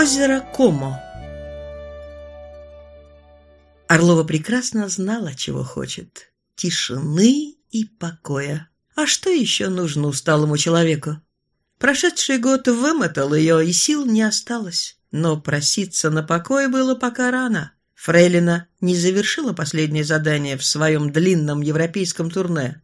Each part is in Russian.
Озеро Комо Орлова прекрасно знала, чего хочет. Тишины и покоя. А что еще нужно усталому человеку? Прошедший год вымотал ее, и сил не осталось. Но проситься на покой было пока рано. Фрейлина не завершила последнее задание в своем длинном европейском турне.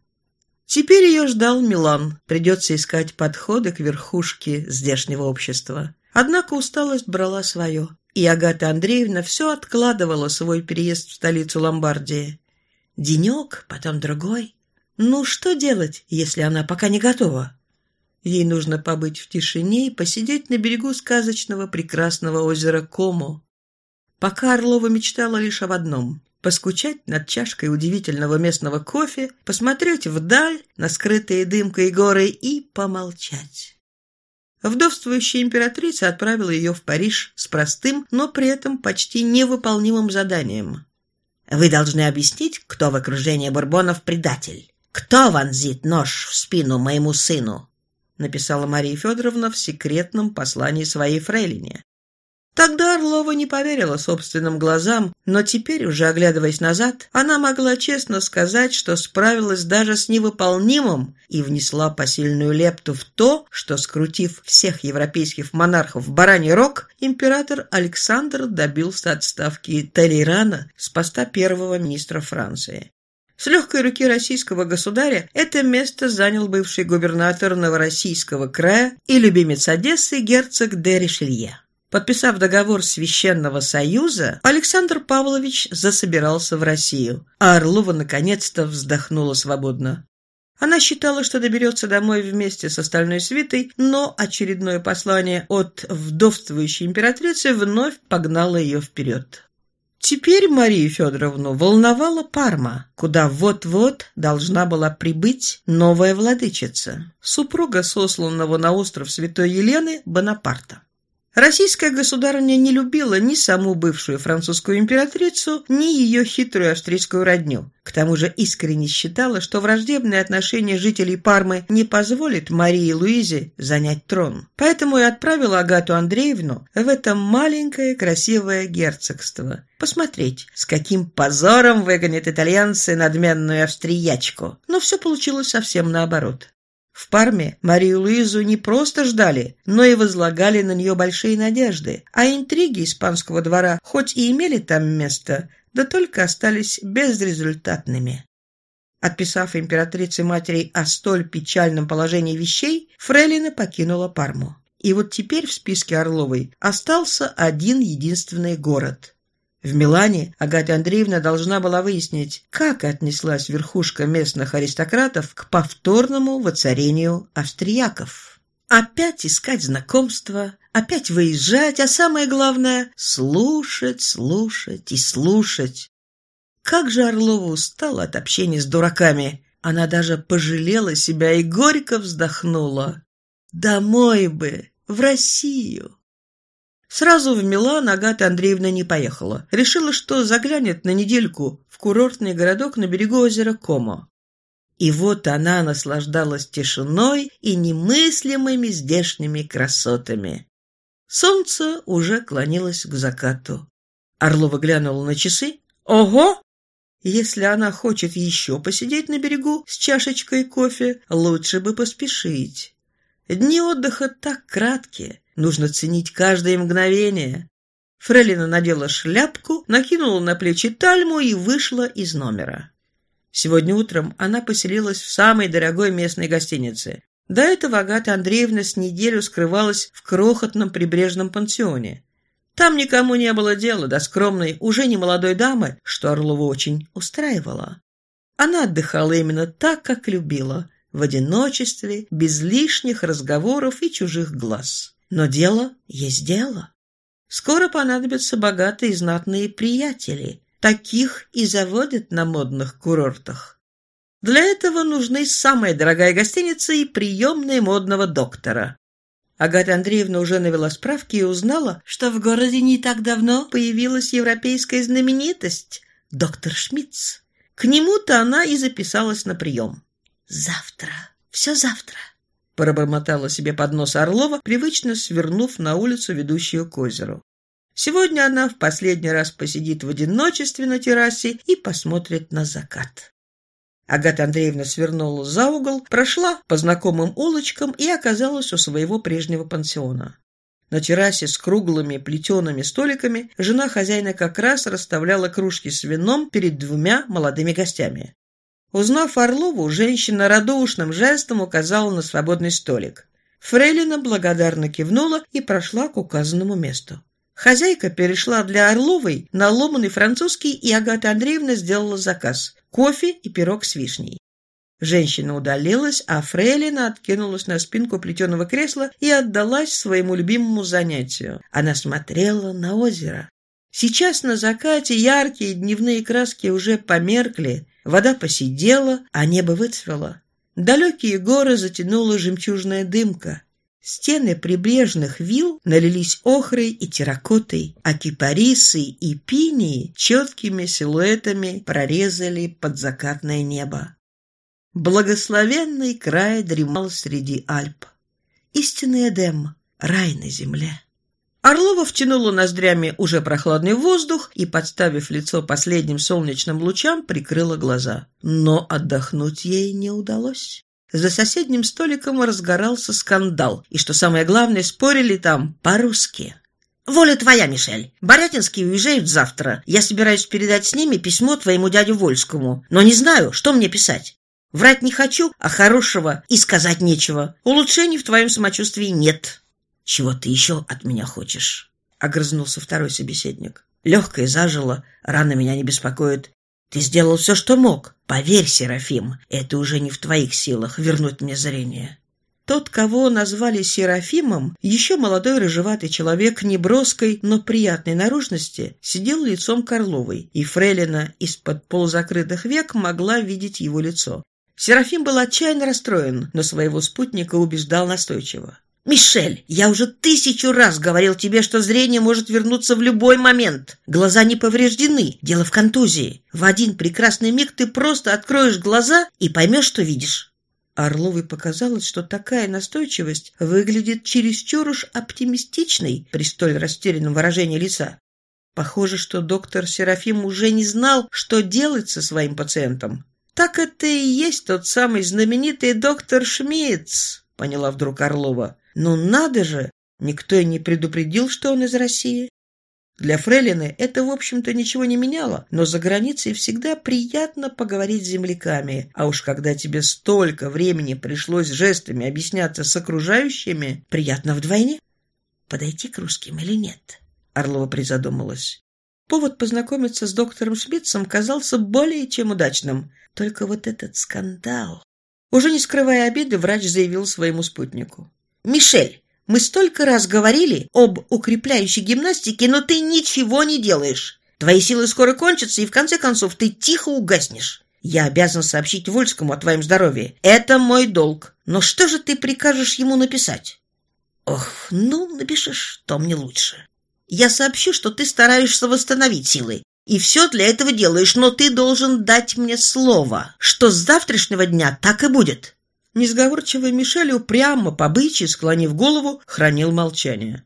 Теперь ее ждал Милан. Придется искать подходы к верхушке здешнего общества. Однако усталость брала свое, и Агата Андреевна все откладывала свой переезд в столицу Ломбардии. Денек, потом другой. Ну, что делать, если она пока не готова? Ей нужно побыть в тишине и посидеть на берегу сказочного прекрасного озера Кому. Пока Орлова мечтала лишь об одном – поскучать над чашкой удивительного местного кофе, посмотреть вдаль на скрытые дымкой горы и помолчать. Вдовствующая императрица отправила ее в Париж с простым, но при этом почти невыполнимым заданием. «Вы должны объяснить, кто в окружении Бурбонов предатель. Кто вонзит нож в спину моему сыну?» написала Мария Федоровна в секретном послании своей фрейлине. Тогда Орлова не поверила собственным глазам, но теперь, уже оглядываясь назад, она могла честно сказать, что справилась даже с невыполнимым и внесла посильную лепту в то, что, скрутив всех европейских монархов в бараний рог, император Александр добился отставки Толерана с поста первого министра Франции. С легкой руки российского государя это место занял бывший губернатор Новороссийского края и любимец Одессы герцог де Ришелье. Подписав договор Священного Союза, Александр Павлович засобирался в Россию, а Орлова наконец-то вздохнула свободно. Она считала, что доберется домой вместе с остальной свитой, но очередное послание от вдовствующей императрицы вновь погнало ее вперед. Теперь Марию Федоровну волновала Парма, куда вот-вот должна была прибыть новая владычица, супруга сосланного на остров Святой Елены Бонапарта. Российская государыня не любила ни саму бывшую французскую императрицу, ни ее хитрую австрийскую родню. К тому же искренне считала, что враждебные отношения жителей Пармы не позволят Марии Луизе занять трон. Поэтому и отправила Агату Андреевну в это маленькое красивое герцогство. Посмотреть, с каким позором выгонят итальянцы надменную австриячку. Но все получилось совсем наоборот. В Парме Марию Луизу не просто ждали, но и возлагали на нее большие надежды, а интриги испанского двора хоть и имели там место, да только остались безрезультатными. Отписав императрице матери о столь печальном положении вещей, Фрейлина покинула Парму. И вот теперь в списке Орловой остался один единственный город в Милане Агата Андреевна должна была выяснить, как отнеслась верхушка местных аристократов к повторному воцарению австрияков. Опять искать знакомства, опять выезжать, а самое главное — слушать, слушать и слушать. Как же Орлова устала от общения с дураками. Она даже пожалела себя и горько вздохнула. «Домой бы, в Россию!» Сразу в Милан Агата Андреевна не поехала. Решила, что заглянет на недельку в курортный городок на берегу озера Комо. И вот она наслаждалась тишиной и немыслимыми здешними красотами. Солнце уже клонилось к закату. Орлова глянула на часы. Ого! Если она хочет еще посидеть на берегу с чашечкой кофе, лучше бы поспешить. Дни отдыха так краткие, Нужно ценить каждое мгновение. Фрелина надела шляпку, накинула на плечи тальму и вышла из номера. Сегодня утром она поселилась в самой дорогой местной гостинице. До этого Агата Андреевна с неделю скрывалась в крохотном прибрежном пансионе. Там никому не было дела до скромной, уже не молодой дамы, что Орлову очень устраивало. Она отдыхала именно так, как любила, в одиночестве, без лишних разговоров и чужих глаз. Но дело есть дело. Скоро понадобятся богатые и знатные приятели. Таких и заводят на модных курортах. Для этого нужны самая дорогая гостиница и приемная модного доктора. Агата Андреевна уже навела справки и узнала, что в городе не так давно появилась европейская знаменитость – доктор Шмидц. К нему-то она и записалась на прием. «Завтра, все завтра», пробормотала себе под нос Орлова, привычно свернув на улицу, ведущую к озеру. Сегодня она в последний раз посидит в одиночестве на террасе и посмотрит на закат. Агата Андреевна свернула за угол, прошла по знакомым улочкам и оказалась у своего прежнего пансиона. На террасе с круглыми плетеными столиками жена хозяина как раз расставляла кружки с вином перед двумя молодыми гостями. Узнав Орлову, женщина радушным жестом указала на свободный столик. Фрейлина благодарно кивнула и прошла к указанному месту. Хозяйка перешла для Орловой на ломаный французский, и Агата Андреевна сделала заказ – кофе и пирог с вишней. Женщина удалилась, а Фрейлина откинулась на спинку плетеного кресла и отдалась своему любимому занятию. Она смотрела на озеро. Сейчас на закате яркие дневные краски уже померкли, вода посидела, а небо выцвело. Далекие горы затянула жемчужная дымка. Стены прибрежных вилл налились охрой и терракотой, а кипарисы и пинии четкими силуэтами прорезали подзакатное небо. Благословенный край дремал среди Альп. Истинный Эдем, рай на земле. Орлова втянула ноздрями уже прохладный воздух и, подставив лицо последним солнечным лучам, прикрыла глаза. Но отдохнуть ей не удалось. За соседним столиком разгорался скандал, и, что самое главное, спорили там по-русски. «Воля твоя, Мишель. Борятинские уезжают завтра. Я собираюсь передать с ними письмо твоему дяде Вольскому, но не знаю, что мне писать. Врать не хочу, а хорошего и сказать нечего. Улучшений в твоем самочувствии нет». «Чего ты еще от меня хочешь?» — огрызнулся второй собеседник. «Легкое зажило, рана меня не беспокоит. Ты сделал все, что мог. Поверь, Серафим, это уже не в твоих силах вернуть мне зрение. Тот, кого назвали Серафимом, еще молодой рыжеватый человек неброской, но приятной наружности, сидел лицом к Орловой, и Фрейлина из-под полузакрытых век могла видеть его лицо. Серафим был отчаянно расстроен, но своего спутника убеждал настойчиво. «Мишель, я уже тысячу раз говорил тебе, что зрение может вернуться в любой момент. Глаза не повреждены, дело в контузии. В один прекрасный миг ты просто откроешь глаза и поймешь, что видишь». Орловой показалось, что такая настойчивость выглядит чересчур уж оптимистичной при столь растерянном выражении лица. Похоже, что доктор Серафим уже не знал, что делать со своим пациентом. «Так это и есть тот самый знаменитый доктор Шмидц», — поняла вдруг Орлова. Ну надо же! Никто и не предупредил, что он из России. Для Фрейлины это, в общем-то, ничего не меняло, но за границей всегда приятно поговорить с земляками, а уж когда тебе столько времени пришлось жестами объясняться с окружающими, приятно вдвойне. Подойти к русским или нет? Орлова призадумалась. Повод познакомиться с доктором Шмидцем казался более чем удачным. Только вот этот скандал... Уже не скрывая обиды, врач заявил своему спутнику. «Мишель, мы столько раз говорили об укрепляющей гимнастике, но ты ничего не делаешь. Твои силы скоро кончатся, и в конце концов ты тихо угаснешь. Я обязан сообщить Вольскому о твоем здоровье. Это мой долг. Но что же ты прикажешь ему написать?» «Ох, ну, напишешь, то мне лучше. Я сообщу, что ты стараешься восстановить силы, и все для этого делаешь, но ты должен дать мне слово, что с завтрашнего дня так и будет». Несговорчивый Мишель упрямо, по бычьи, склонив голову, хранил молчание.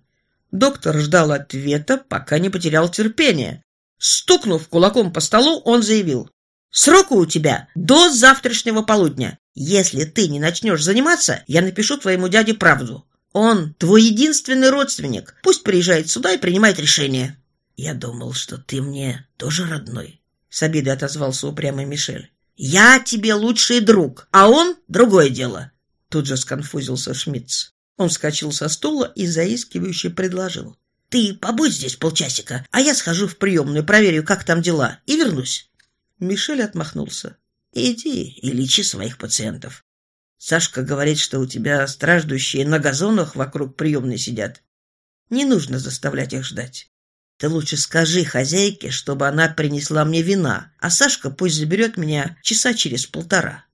Доктор ждал ответа, пока не потерял терпение. Стукнув кулаком по столу, он заявил. «Сроку у тебя до завтрашнего полудня. Если ты не начнешь заниматься, я напишу твоему дяде правду. Он твой единственный родственник. Пусть приезжает сюда и принимает решение». «Я думал, что ты мне тоже родной», — с обидой отозвался упрямый Мишель. «Я тебе лучший друг, а он — другое дело!» Тут же сконфузился Шмидц. Он вскочил со стула и заискивающе предложил. «Ты побудь здесь полчасика, а я схожу в приемную, проверю, как там дела, и вернусь». Мишель отмахнулся. «Иди и лечи своих пациентов. Сашка говорит, что у тебя страждущие на газонах вокруг приемной сидят. Не нужно заставлять их ждать. Ты лучше скажи хозяйке, чтобы она принесла мне вина, а Сашка пусть заберет меня часа через полтора».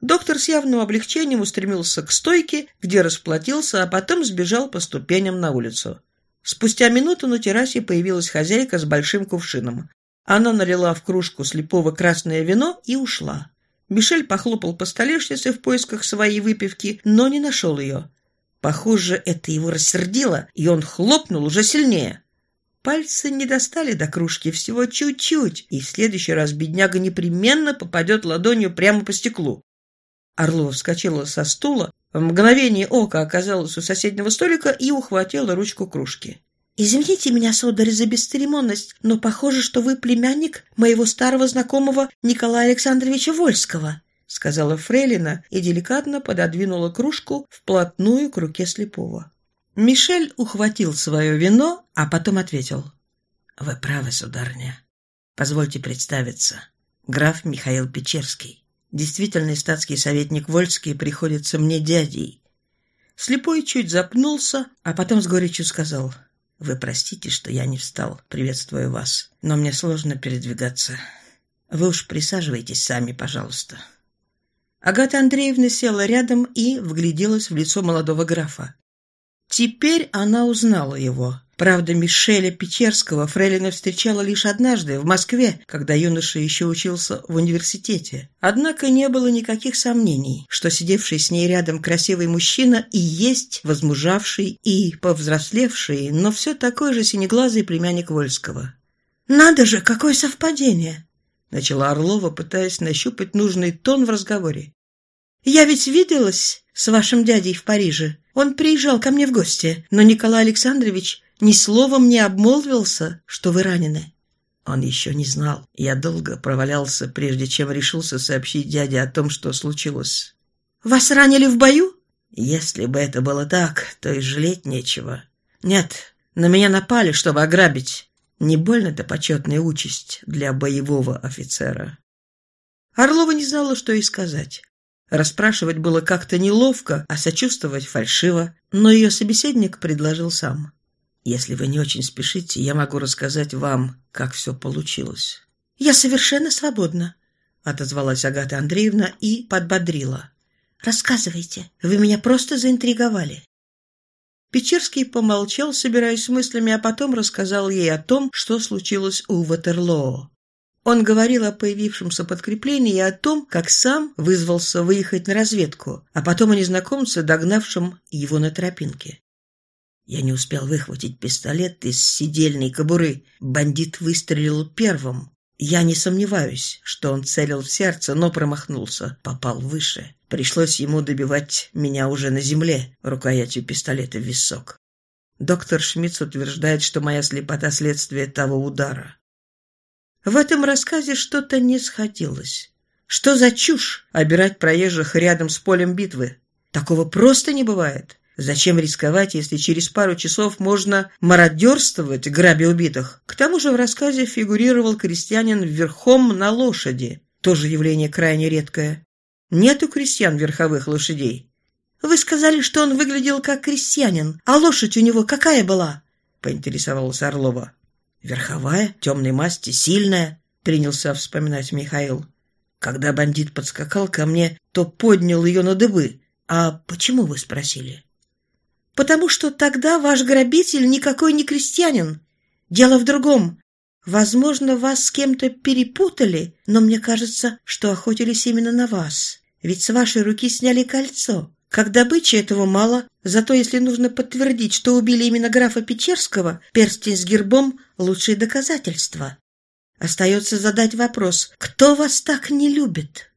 Доктор с явным облегчением устремился к стойке, где расплатился, а потом сбежал по ступеням на улицу. Спустя минуту на террасе появилась хозяйка с большим кувшином. Она налила в кружку слепого красное вино и ушла. Мишель похлопал по столешнице в поисках своей выпивки, но не нашел ее. Похоже, это его рассердило, и он хлопнул уже сильнее. Пальцы не достали до кружки всего чуть-чуть, и в следующий раз бедняга непременно попадет ладонью прямо по стеклу. Орлова вскочила со стула, в мгновение ока оказалась у соседнего столика и ухватила ручку кружки. «Извините меня, сударь, за бесцеремонность, но похоже, что вы племянник моего старого знакомого Николая Александровича Вольского», сказала Фрейлина и деликатно пододвинула кружку вплотную к руке слепого. Мишель ухватил свое вино, а потом ответил. «Вы правы, сударыня. Позвольте представиться. Граф Михаил Печерский. Действительный статский советник Вольский приходится мне дядей». Слепой чуть запнулся, а потом с горечью сказал — вы простите, что я не встал. Приветствую вас. Но мне сложно передвигаться. Вы уж присаживайтесь сами, пожалуйста. Агата Андреевна села рядом и вгляделась в лицо молодого графа. Теперь она узнала его. Правда, Мишеля Печерского Фрейлина встречала лишь однажды, в Москве, когда юноша еще учился в университете. Однако не было никаких сомнений, что сидевший с ней рядом красивый мужчина и есть возмужавший и повзрослевший, но все такой же синеглазый племянник Вольского. «Надо же, какое совпадение!» — начала Орлова, пытаясь нащупать нужный тон в разговоре. «Я ведь виделась с вашим дядей в Париже. Он приезжал ко мне в гости, но Николай Александрович ни словом не обмолвился, что вы ранены. Он еще не знал. Я долго провалялся, прежде чем решился сообщить дяде о том, что случилось. «Вас ранили в бою?» «Если бы это было так, то и жалеть нечего. Нет, на меня напали, чтобы ограбить. Не больно-то почетная участь для боевого офицера». Орлова не знала, что и сказать. Расспрашивать было как-то неловко, а сочувствовать фальшиво, но ее собеседник предложил сам. Если вы не очень спешите, я могу рассказать вам, как все получилось». «Я совершенно свободна», — отозвалась Агата Андреевна и подбодрила. «Рассказывайте, вы меня просто заинтриговали». Печерский помолчал, собираясь с мыслями, а потом рассказал ей о том, что случилось у Ватерлоо. Он говорил о появившемся подкреплении и о том, как сам вызвался выехать на разведку, а потом о незнакомце, догнавшем его на тропинке. Я не успел выхватить пистолет из сидельной кобуры. Бандит выстрелил первым. Я не сомневаюсь, что он целил в сердце, но промахнулся, попал выше. Пришлось ему добивать меня уже на земле, рукоятью пистолета в висок. Доктор Шмидц утверждает, что моя слепота – следствие того удара. В этом рассказе что-то не сходилось. Что за чушь обирать проезжих рядом с полем битвы? Такого просто не бывает. Зачем рисковать, если через пару часов можно мародерствовать, грабя убитых? К тому же в рассказе фигурировал крестьянин верхом на лошади. Тоже явление крайне редкое. Нет у крестьян верховых лошадей. «Вы сказали, что он выглядел как крестьянин, а лошадь у него какая была?» — поинтересовалась Орлова. «Верховая, темной масти, сильная», — принялся вспоминать Михаил. Когда бандит подскакал ко мне, то поднял ее на дыбы. «А почему вы спросили?» потому что тогда ваш грабитель никакой не крестьянин. Дело в другом. Возможно, вас с кем-то перепутали, но мне кажется, что охотились именно на вас. Ведь с вашей руки сняли кольцо. Как добычи этого мало, зато если нужно подтвердить, что убили именно графа Печерского, перстень с гербом – лучшее доказательство. Остается задать вопрос, кто вас так не любит?»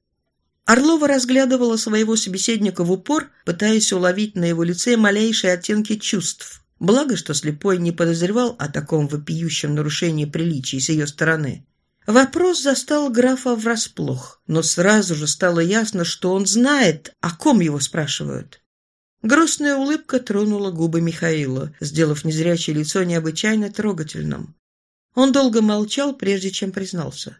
Орлова разглядывала своего собеседника в упор, пытаясь уловить на его лице малейшие оттенки чувств. Благо, что слепой не подозревал о таком вопиющем нарушении приличий с ее стороны. Вопрос застал графа врасплох, но сразу же стало ясно, что он знает, о ком его спрашивают. Грустная улыбка тронула губы Михаила, сделав незрячее лицо необычайно трогательным. Он долго молчал, прежде чем признался.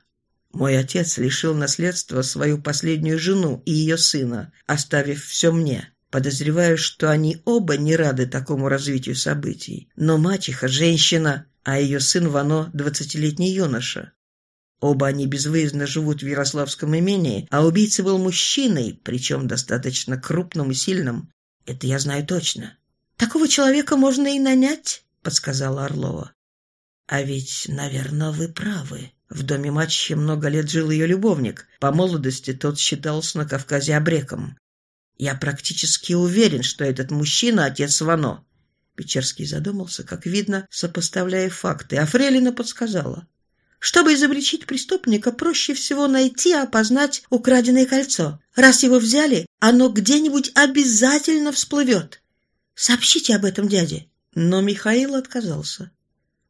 Мой отец лишил наследства свою последнюю жену и ее сына, оставив все мне. Подозреваю, что они оба не рады такому развитию событий. Но мачеха – женщина, а ее сын Вано – двадцатилетний юноша. Оба они безвыездно живут в Ярославском имении, а убийца был мужчиной, причем достаточно крупным и сильным. Это я знаю точно. «Такого человека можно и нанять», – подсказала Орлова. «А ведь, наверное, вы правы. В доме матчи много лет жил ее любовник. По молодости тот считался на Кавказе обреком. Я практически уверен, что этот мужчина — отец Вано». Печерский задумался, как видно, сопоставляя факты, а Фрелина подсказала. Чтобы изобличить преступника, проще всего найти и опознать украденное кольцо. Раз его взяли, оно где-нибудь обязательно всплывет. Сообщите об этом дяде. Но Михаил отказался.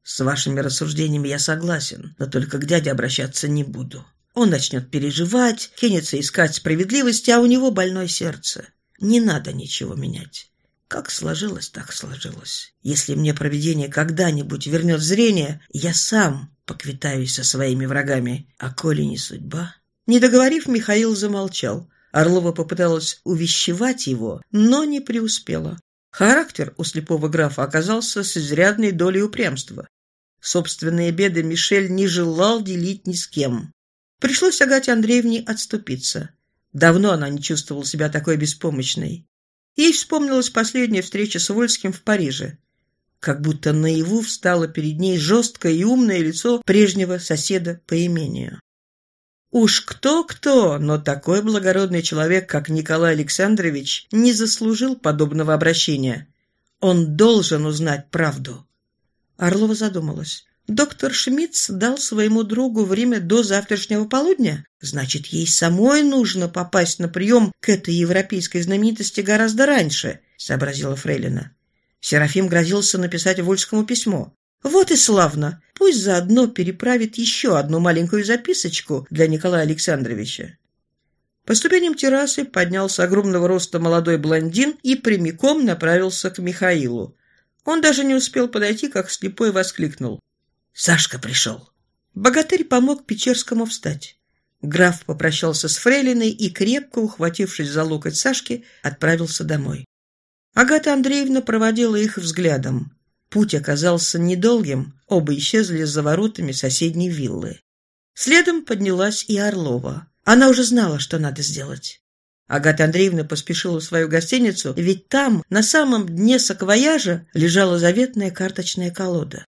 С вашими рассуждениями я согласен, но только к дяде обращаться не буду. Он начнет переживать, кинется искать справедливости, а у него больное сердце. Не надо ничего менять. Как сложилось, так сложилось. Если мне провидение когда-нибудь вернет зрение, я сам поквитаюсь со своими врагами. А коли не судьба...» Не договорив, Михаил замолчал. Орлова попыталась увещевать его, но не преуспела. Характер у слепого графа оказался с изрядной долей упрямства. Собственные беды Мишель не желал делить ни с кем. Пришлось Агате Андреевне отступиться. Давно она не чувствовала себя такой беспомощной. Ей вспомнилась последняя встреча с Вольским в Париже как будто наяву встало перед ней жесткое и умное лицо прежнего соседа по имению. Уж кто-кто, но такой благородный человек, как Николай Александрович, не заслужил подобного обращения. Он должен узнать правду. Орлова задумалась. Доктор Шмидц дал своему другу время до завтрашнего полудня. Значит, ей самой нужно попасть на прием к этой европейской знаменитости гораздо раньше, сообразила Фрейлина. Серафим грозился написать Вольскому письмо. Вот и славно. Пусть заодно переправит еще одну маленькую записочку для Николая Александровича. По ступеням террасы поднялся огромного роста молодой блондин и прямиком направился к Михаилу. Он даже не успел подойти, как слепой воскликнул. «Сашка пришел!» Богатырь помог Печерскому встать. Граф попрощался с фрейлиной и, крепко ухватившись за локоть Сашки, отправился домой. Агата Андреевна проводила их взглядом. Путь оказался недолгим, оба исчезли за воротами соседней виллы. Следом поднялась и Орлова. Она уже знала, что надо сделать. Агата Андреевна поспешила в свою гостиницу, ведь там, на самом дне саквояжа, лежала заветная карточная колода.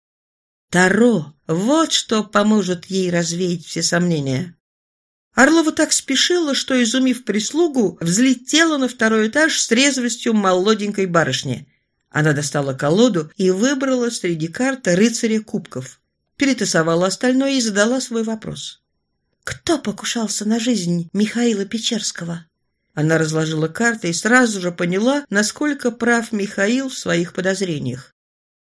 Таро — вот что поможет ей развеять все сомнения. Орлова так спешила, что, изумив прислугу, взлетела на второй этаж с резвостью молоденькой барышни. Она достала колоду и выбрала среди карт рыцаря кубков. Перетасовала остальное и задала свой вопрос. «Кто покушался на жизнь Михаила Печерского?» Она разложила карты и сразу же поняла, насколько прав Михаил в своих подозрениях.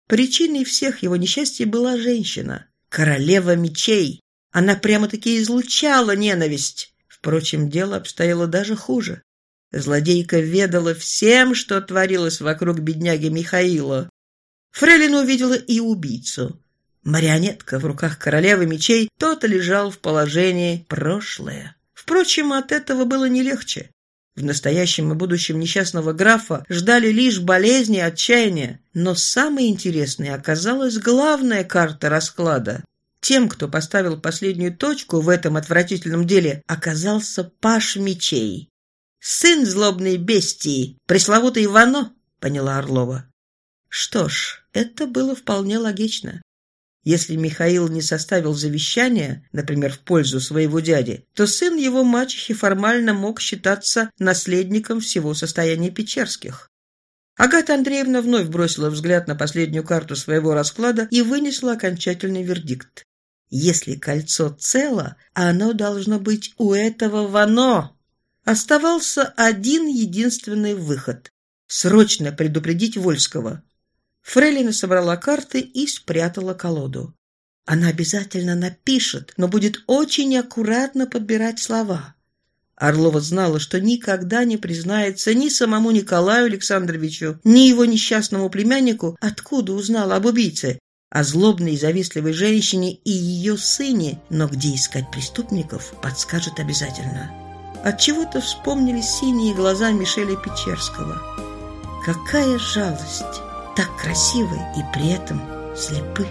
Причиной всех его несчастий была женщина, королева мечей, она прямо-таки излучала ненависть. Впрочем, дело обстояло даже хуже. Злодейка ведала всем, что творилось вокруг бедняги Михаила. Фрейлина увидела и убийцу. Марионетка в руках королевы мечей, тот лежал в положении прошлое. Впрочем, от этого было не легче. В настоящем и будущем несчастного графа ждали лишь болезни и отчаяния. Но самой интересной оказалась главная карта расклада. Тем, кто поставил последнюю точку в этом отвратительном деле, оказался Паш Мечей. «Сын злобной бестии, пресловутый Ивано», — поняла Орлова. Что ж, это было вполне логично. Если Михаил не составил завещание, например, в пользу своего дяди, то сын его мачехи формально мог считаться наследником всего состояния Печерских. Агата Андреевна вновь бросила взгляд на последнюю карту своего расклада и вынесла окончательный вердикт. Если кольцо цело, оно должно быть у этого Вано. Оставался один единственный выход – срочно предупредить Вольского. Фрейлина собрала карты и спрятала колоду. Она обязательно напишет, но будет очень аккуратно подбирать слова. Орлова знала, что никогда не признается ни самому Николаю Александровичу, ни его несчастному племяннику, откуда узнала об убийце, о злобной и завистливой женщине и ее сыне, но где искать преступников, подскажет обязательно. Отчего-то вспомнили синие глаза Мишеля Печерского. Какая жалость! Так красивы и при этом слепы.